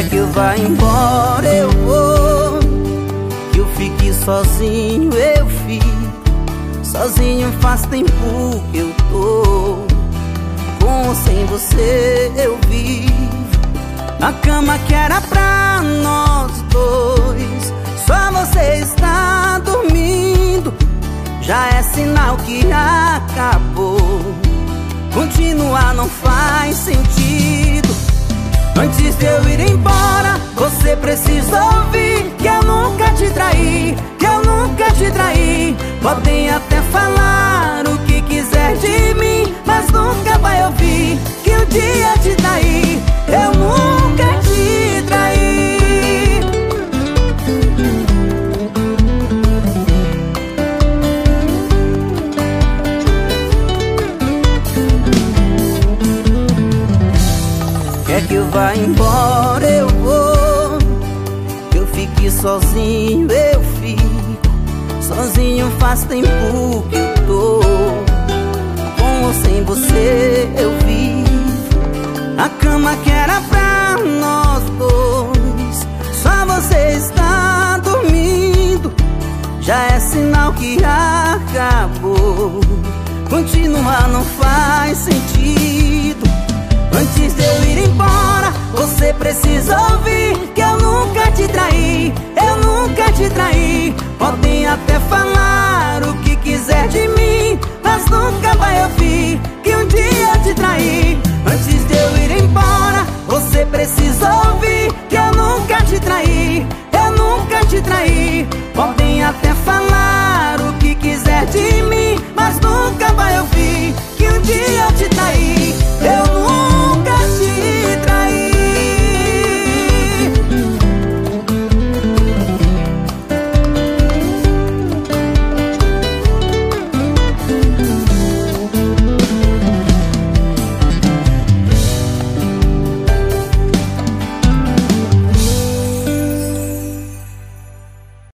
Quer que eu vá embora, eu vou. Que eu fique sozinho, eu fico. Sozinho faz tempo que eu tô. Com ou sem você eu vivo. A cama que era pra nós dois. Só você está dormindo. Já é sinal que acabou. Continuar não faz sentido Antes de eu ir embora, você precisa ouvir Que eu nunca te traí, que eu nunca te traí. Podem até falar que vá embora, eu vou. Que eu fique sozinho, eu fico. Sozinho faz tempo que eu tô. Com ou sem você eu vivo. A cama que era pra nós dois. Só você está dormindo. Já é sinal que acabou. Continuar não faz sentido perdi me